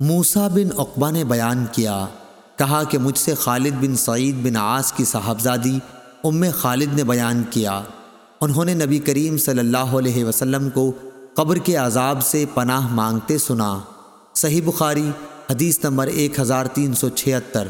موسا بن اقبا نے بیان کیا، کہا کہ مجھ سے خالد بن سعید بن عاص کی صاحبزادی ام خالد نے بیان کیا۔ انہوں نے نبی کریم صلی اللہ علیہ وسلم کو قبر کے عذاب سے پناہ مانگتے سنا۔ صحیح بخاری، حدیث نمبر ایک ہزار تین سو چھہتر۔